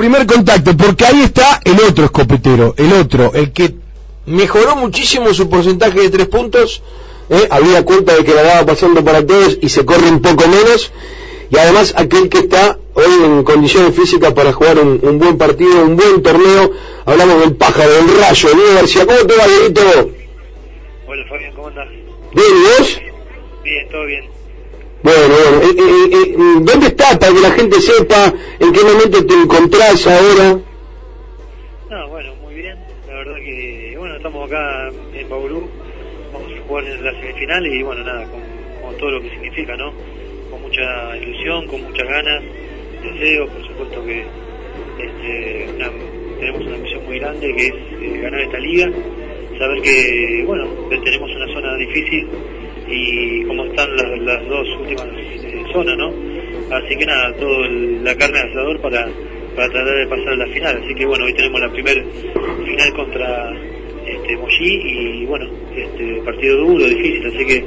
primer contacto, porque ahí está el otro escopetero, el otro, el que mejoró muchísimo su porcentaje de tres puntos, ¿eh? había cuenta de que la daba pasando para todos y se corre un poco menos, y además aquel que está hoy en condiciones físicas para jugar un, buen partido, un buen torneo, hablamos del pájaro, del rayo, Diego García, ¿cómo te va, Dieguito? Hola Fabián, ¿cómo andás? Bien, ¿y vos? Bien, todo bien. Bueno, bueno, eh, eh, eh, ¿dónde para que la gente sepa en qué momento te encontrás ahora? No, bueno, muy bien. La verdad que, bueno, estamos acá en Bauru, vamos a jugar en la semifinal y, bueno, nada, con, todo lo que significa, ¿no? Con mucha ilusión, con muchas ganas, deseo, por supuesto que este, tenemos una misión muy grande que es ganar esta liga, saber que, bueno, tenemos una zona difícil y cómo están las, dos últimas eh, zonas, ¿no? Así que nada, todo la carne de asador para, para tratar de pasar a la final. Así que bueno, hoy tenemos la primer final contra este, y bueno, este partido duro, difícil, así que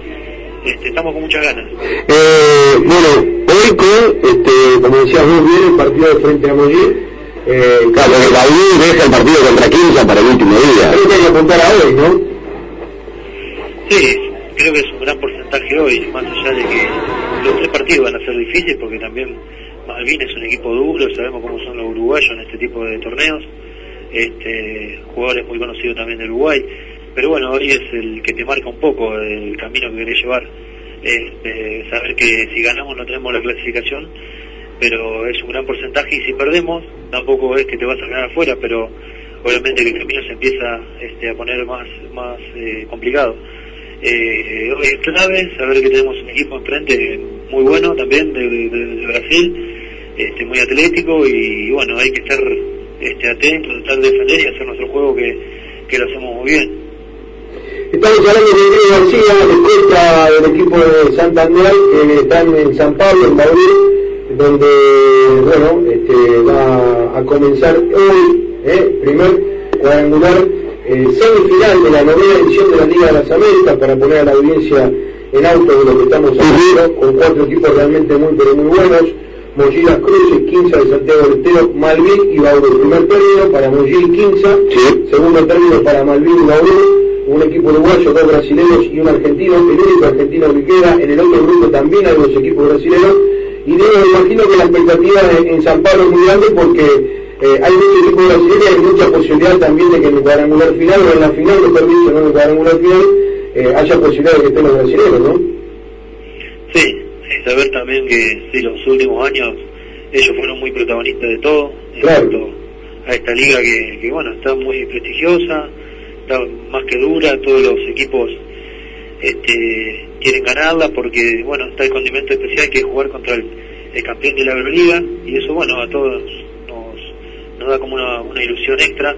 este, estamos con muchas ganas. Eh, bueno, hoy con, este, como decías vos bien, el partido de frente a Mollí, eh, claro, la deja el partido contra Quinza para el último día. Creo que hay que apuntar a hoy, ¿no? Sí, creo que es un gran porcentaje hoy, más allá de que los tres partidos van a ser difíciles porque también Malvin es un equipo duro, sabemos cómo son los uruguayos en este tipo de torneos, este, jugadores muy conocidos también de Uruguay, pero bueno, hoy es el que te marca un poco el camino que querés llevar, este, saber que si ganamos no tenemos la clasificación, pero es un gran porcentaje y si perdemos tampoco es que te vas a ganar afuera, pero obviamente que el camino se empieza este, a poner más, más eh, complicado. Eh, hoy es clave saber que tenemos un equipo enfrente muy bueno también de, Brasil, este, muy atlético y bueno, hay que estar este, atentos, tratar de defender y hacer nuestro juego que, que lo hacemos muy bien. Estamos hablando de Diego García, de del equipo de Santander, que están en San Pablo, en Madrid, donde bueno, este, va a comenzar hoy, eh, primer cuadrangular eh, semifinal de la novena edición de la Liga de las Américas para poner a la audiencia en auto de lo que estamos haciendo, con cuatro equipos realmente muy pero muy buenos, Mochilas Cruces, Quinza de Santiago del Estero, Malvin y Bauru. Primer término para Mochil Quinza, segundo término para Malvin y Bauru, un equipo uruguayo, dos brasileños y un argentino, el único argentino que queda, en el otro grupo también hay dos equipos brasileños, y digo, me imagino que la expectativa en San Pablo es muy grande porque eh, hay muchos equipos brasileños y hay mucha posibilidad también de que en el cuadrangular final o en la final, de permiso, no en el cuadrangular final, eh, haya posibilidad de que estén los brasileños, ¿no? Sí, saber también que sí, los últimos años ellos fueron muy protagonistas de todo, claro. a esta liga que, que, bueno, está muy prestigiosa, está más que dura, todos los equipos este, quieren ganarla porque, bueno, está el condimento especial que es jugar contra el, el campeón de la Euroliga y eso, bueno, a todos nos da como una, ilusión extra.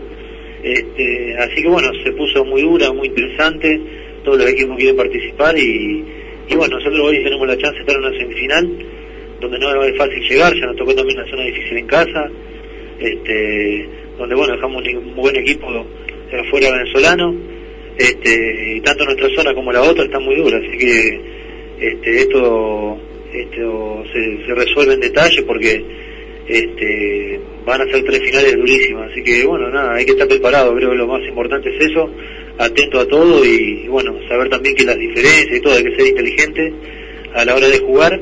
Este, así que bueno, se puso muy dura, muy interesante, todos los equipos quieren participar y, bueno, nosotros hoy tenemos la chance de estar en una semifinal, donde no es fácil llegar, ya nos tocó también una zona difícil en casa, este, donde bueno, dejamos un buen equipo afuera venezolano, este, y tanto nuestra zona como la otra está muy dura, así que este, esto, esto se, resuelve en detalle porque van a ser tres finales durísimas, así que bueno, nada, hay que estar preparado, creo que lo más importante es eso, atento a todo y, bueno, saber también que las diferencias y todo, hay que ser inteligente a la hora de jugar,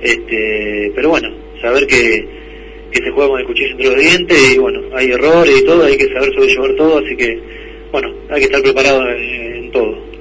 este, pero bueno, saber que, que se juega con el cuchillo entre los dientes y bueno, hay errores y todo, hay que saber sobrellevar todo, así que bueno, hay que estar preparado en todo.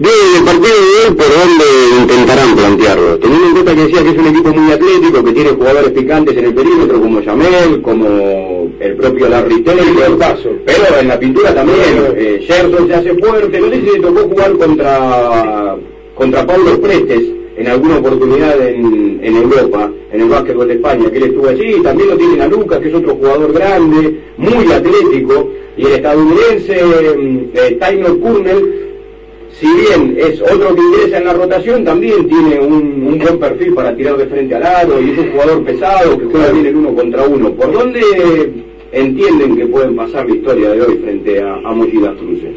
El partido de hoy por dónde intentarán plantearlo, teniendo en cuenta que decía que es un equipo muy atlético, que tiene jugadores picantes en el perímetro como Yamel, como el propio Larry Taylor, pero en la pintura también, eh, Gerson se hace fuerte, no sé si le tocó jugar contra, contra Pablo Prestes en alguna oportunidad en, en Europa, en el básquetbol de España, que él estuvo allí, también lo tiene a Lucas, que es otro jugador grande, muy atlético, y el estadounidense mm, eh, Taylor Kurnell si bien es otro que ingresa en la rotación, también tiene un, buen perfil para tirar de frente al aro y es un jugador pesado que juega bien el uno contra uno. ¿Por dónde entienden que pueden pasar la historia de hoy frente a, a Cruces?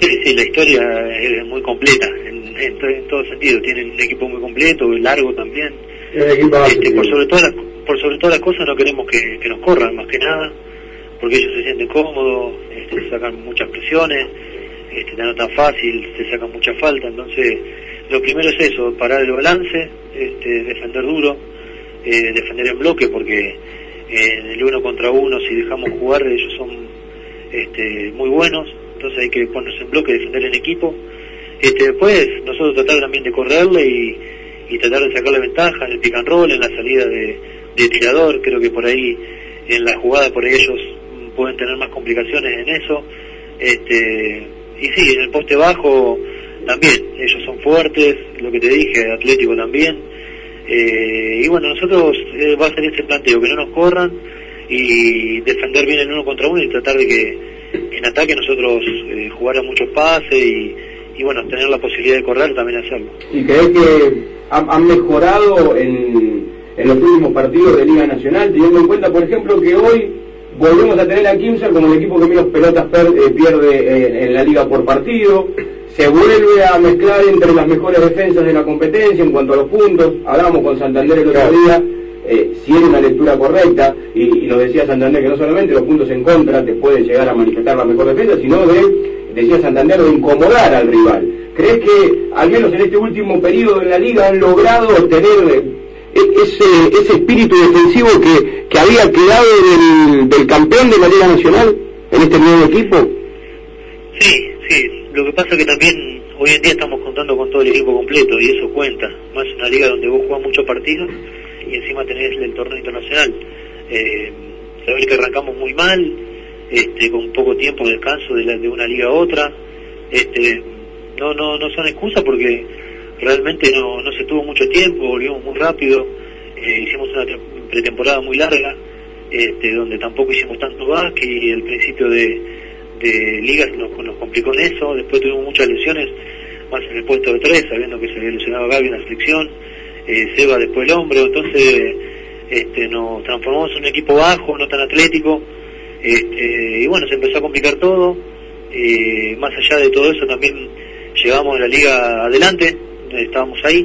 Sí, sí, la historia es muy completa en, en, todo sentido. Tienen un equipo muy completo, largo también. Este, por sobre todas las por sobre todas las cosas no queremos que, nos corran más que nada porque ellos se sienten cómodos este, sacan muchas presiones este, no tan fácil se sacan mucha falta entonces lo primero es eso parar el balance este, defender duro eh, defender en bloque porque en el uno contra uno si dejamos jugar ellos son este, muy buenos entonces hay que ponerse en bloque defender en equipo este, después nosotros tratar también de correrle y, tratar de sacarle ventaja en el pick and roll, en la salida de, tirador, creo que por ahí en la jugada por ellos pueden tener más complicaciones en eso. Este, y sí, en el poste bajo también, ellos son fuertes, lo que te dije, Atlético también. Eh, y bueno, nosotros eh, va a ser ese planteo, que no nos corran y defender bien el uno contra uno y tratar de que en ataque nosotros eh, jugara muchos pases y, bueno, tener la posibilidad de correr también hacerlo. ¿Y crees que han, mejorado en, en, los últimos partidos de Liga Nacional, teniendo en cuenta, por ejemplo, que hoy volvemos a tener a Kimser como el equipo que menos pelotas eh, pierde eh, en la liga por partido? Se vuelve a mezclar entre las mejores defensas de la competencia en cuanto a los puntos. Hablamos con Santander el otro día eh, si era una lectura correcta, y, y, nos decía Santander que no solamente los puntos en contra te pueden llegar a manifestar la mejor defensa, sino de decía Santander, de incomodar al rival. ¿Crees que, al menos en este último periodo en la liga, han logrado tener e-, ese, ese espíritu defensivo que, que había quedado del, del campeón de la Liga Nacional en este nuevo equipo? Sí, sí. Lo que pasa es que también hoy en día estamos contando con todo el equipo completo y eso cuenta. Más una liga donde vos jugás muchos partidos y encima tenés el torneo internacional. Eh, saber que arrancamos muy mal, este, con poco tiempo de descanso de, de una liga a otra. Este, no, no, no son excusas porque realmente no, no se tuvo mucho tiempo, volvimos muy rápido, eh, hicimos una pretemporada muy larga, este, donde tampoco hicimos tanto básquet y el principio de, de ligas nos, complicó en eso, después tuvimos muchas lesiones, más en el puesto de tres, sabiendo que se había lesionado Gaby en la selección, eh, Seba después el hombro, entonces este, nos transformamos en un equipo bajo, no tan atlético, este, y bueno, se empezó a complicar todo. Eh, más allá de todo eso, también llevamos la liga adelante, estábamos ahí.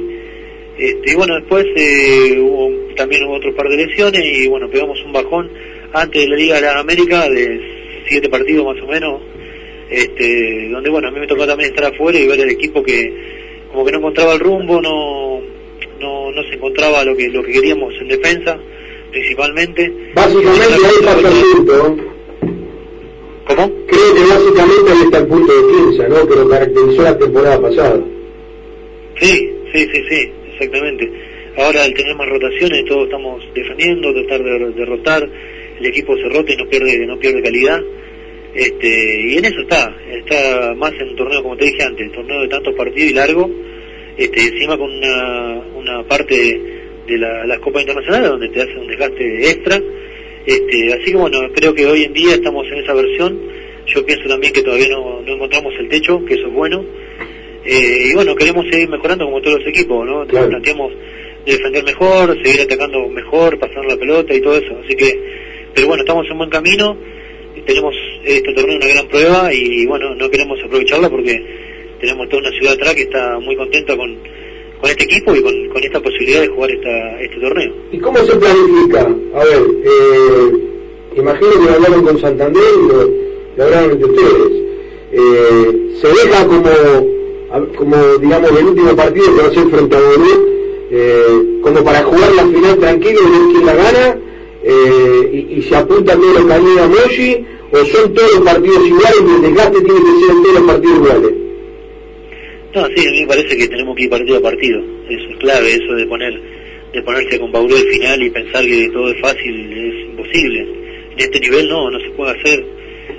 Este, y bueno, después eh, hubo, también hubo otro par de lesiones y bueno, pegamos un bajón antes de la Liga de la América de siete partidos más o menos, este, donde bueno, a mí me tocó también estar afuera y ver el equipo que como que no encontraba el rumbo, no, no, no se encontraba lo que, lo que queríamos en defensa principalmente. Básicamente ahí está el punto. ¿Cómo? Creo que básicamente ahí está el punto de piensa, ¿no? Que lo caracterizó la temporada pasada. Sí, sí, sí, sí, exactamente. Ahora al tener más rotaciones todos estamos defendiendo, tratar de derrotar, el equipo se rota y no pierde, no pierde calidad. Este, y en eso está, está más en un torneo como te dije antes, un torneo de tantos partidos y largo, este, encima con una, una parte de la, las copas internacionales donde te hace un desgaste extra. Este, así que bueno, creo que hoy en día estamos en esa versión. Yo pienso también que todavía no, no encontramos el techo, que eso es bueno. Eh, y bueno, queremos seguir mejorando como todos los equipos, ¿no? Planteamos defender mejor, seguir atacando mejor, pasando la pelota y todo eso. Así que, pero bueno, estamos en buen camino. Tenemos este torneo una gran prueba y bueno, no queremos aprovecharla porque tenemos toda una ciudad atrás que está muy contenta con, con este equipo y con, con esta posibilidad de jugar esta, este torneo. ¿Y cómo se planifica? A ver, eh, imagino que hablaron con Santander y lo, hablaron entre ustedes. Eh, se deja como, como, digamos, el último partido que va a ser frente a Bolívar, eh, como para jugar la final tranquilo y ver quién la gana, eh, y, y, se apunta todo lo que a Moshi, o son todos los partidos iguales y el desgaste tiene que ser en todos los partidos iguales. No, sí, a mí me parece que tenemos que ir partido a partido. Eso es clave, eso de poner de ponerse con Bauru al final y pensar que todo es fácil es imposible. En este nivel no, no se puede hacer.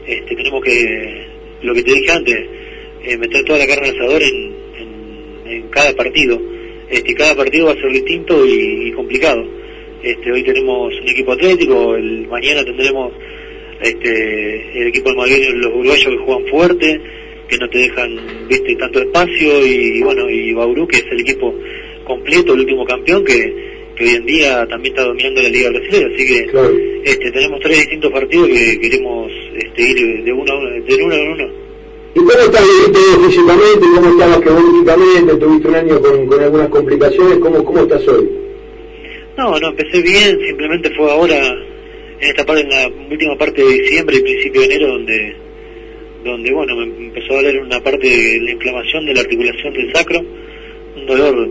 Este, tenemos que, lo que te dije antes, eh, meter toda la carne al asador en, en, cada partido. Este, cada partido va a ser distinto y, complicado. Este, hoy tenemos un equipo atlético, el mañana tendremos este, el equipo de los uruguayos que juegan fuerte que no te dejan viste tanto espacio y bueno y Bauru que es el equipo completo el último campeón que, que hoy en día también está dominando la liga brasileña así que este tenemos tres distintos partidos que queremos este, ir de uno de uno en uno ¿Y cómo estás físicamente? ¿Cómo estabas geográficamente? ¿Tuviste un año con, con algunas complicaciones? ¿Cómo, ¿Cómo estás hoy? No, no, empecé bien, simplemente fue ahora, en esta parte, en la última parte de diciembre y principio de enero, donde, donde bueno, me empezó a doler una parte de la inflamación de la articulación del sacro, un dolor,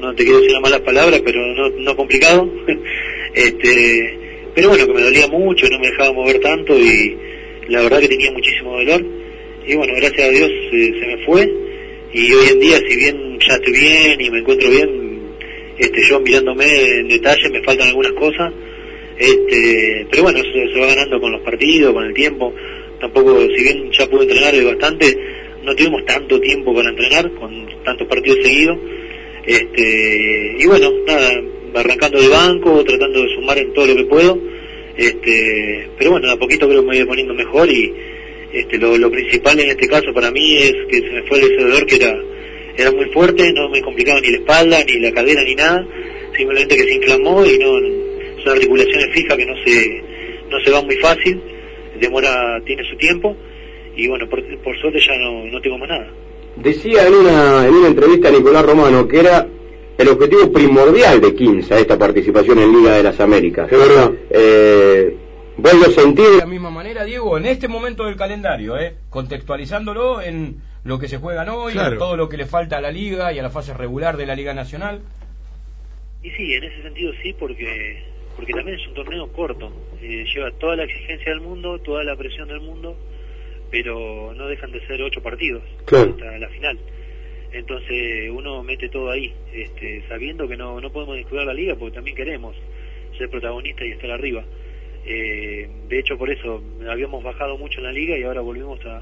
no te quiero decir una mala palabra, pero no, no complicado, este, pero bueno, que me dolía mucho, no me dejaba mover tanto y la verdad que tenía muchísimo dolor, y bueno, gracias a Dios eh, se me fue, y hoy en día, si bien ya estoy bien y me encuentro bien, este, yo mirándome en detalle me faltan algunas cosas, este, pero bueno, se, se va ganando con los partidos, con el tiempo, tampoco, si bien ya pude entrenar bastante, no tuvimos tanto tiempo para entrenar, con tantos partidos seguidos, este, y bueno, nada, arrancando de banco, tratando de sumar en todo lo que puedo, este, pero bueno, a poquito creo que me voy poniendo mejor y este, lo, lo principal en este caso para mí es que se me fue el dolor que era era muy fuerte, no me complicaba ni la espalda, ni la cadera, ni nada, simplemente que se inflamó y no son articulaciones fijas que no se, no se van muy fácil, demora, tiene su tiempo, y bueno, por, por suerte ya no, no tengo más nada. Decía en una, en una entrevista a Nicolás Romano que era el objetivo primordial de Quinza esta participación en Liga de las Américas. Es verdad. Eh, ¿Vos lo sentís de la misma manera, Diego, en este momento del calendario, eh, contextualizándolo en lo que se juega hoy, Claro. todo lo que le falta a la liga y a la fase regular de la Liga Nacional. Y sí, en ese sentido sí, porque porque también es un torneo corto, eh, lleva toda la exigencia del mundo, toda la presión del mundo, pero no dejan de ser ocho partidos Claro. hasta la final. Entonces uno mete todo ahí, este, sabiendo que no, no podemos descuidar la liga porque también queremos ser protagonistas y estar arriba. Eh, de hecho, por eso habíamos bajado mucho en la liga y ahora volvimos a,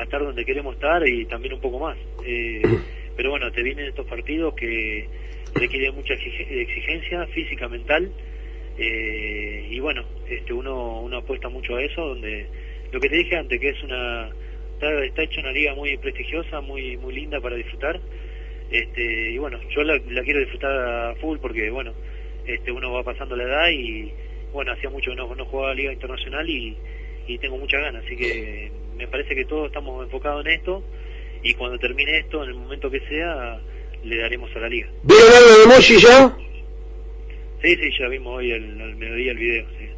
a estar donde queremos estar y también un poco más. Eh, pero bueno, te vienen estos partidos que requieren mucha exige- exigencia física, mental, eh, y bueno, este uno, uno apuesta mucho a eso, donde lo que te dije antes, que es una está, está hecha una liga muy prestigiosa, muy muy linda para disfrutar, este y bueno, yo la, la quiero disfrutar a full porque bueno, este uno va pasando la edad y bueno, hacía mucho que no, no jugaba liga internacional y, y tengo muchas ganas, así que me parece que todos estamos enfocados en esto y cuando termine esto, en el momento que sea, le daremos a la liga. ¿Vieron algo de Moshi ya? Sí, sí, ya vimos hoy el, al mediodía el video, sí.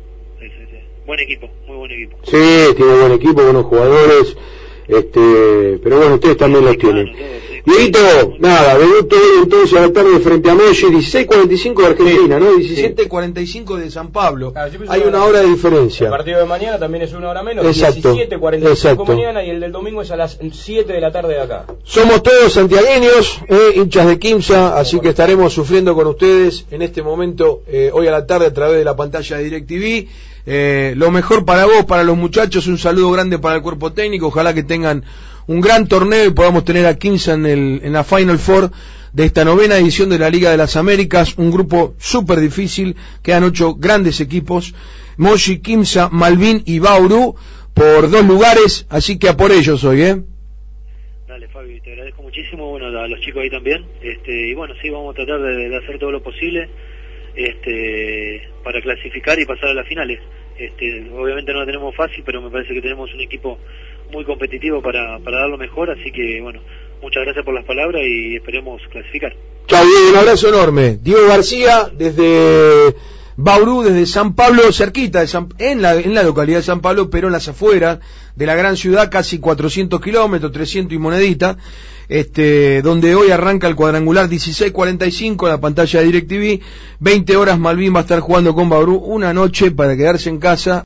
Sí. Buen equipo, muy buen equipo. Sí, tiene buen equipo, buenos jugadores, este, pero bueno, ustedes también los tienen. Todo. Dieguito, nada, debuto hoy entonces a la tarde frente a Moshi, 16.45 de Argentina, ¿no? 17.45 de San Pablo. Ah, Hay una hora de El diferencia. partido de mañana también es una hora menos, Exacto, 17.45 exacto. mañana y el del domingo es a las 7 de la tarde de acá. Somos todos santiagueños, eh, hinchas de Quimsa, así que estaremos sufriendo con ustedes en este momento, eh, hoy a la tarde, a través de la pantalla de DirecTV. Eh, lo mejor para vos, para los muchachos, un saludo grande para el cuerpo técnico, ojalá que tengan un gran torneo y podamos tener a Quimsa en, el, en la Final Four de esta novena edición de la Liga de las Américas, un grupo súper difícil, quedan ocho grandes equipos, Moshi, Quimsa, Malvin y Bauru, por dos lugares, así que a por ellos hoy, ¿eh? Dale, Fabi, te agradezco muchísimo, bueno, a los chicos ahí también, este, y bueno, sí, vamos a tratar de, de hacer todo lo posible, este, para clasificar y pasar a las finales. Este, obviamente no la tenemos fácil, pero me parece que tenemos un equipo muy competitivo para, para dar lo mejor, así que bueno, muchas gracias por las palabras y esperemos clasificar. Chao, Diego, un abrazo enorme. Diego García, desde Bauru, desde San Pablo, cerquita, de San- en, la, en la localidad de San Pablo, pero en las afueras de la gran ciudad, casi 400 kilómetros, 300 y monedita, este, donde hoy arranca el cuadrangular 16.45, la pantalla de DirecTV, 20 horas Malvin va a estar jugando con Bauru, una noche para quedarse en casa.